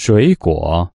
水果。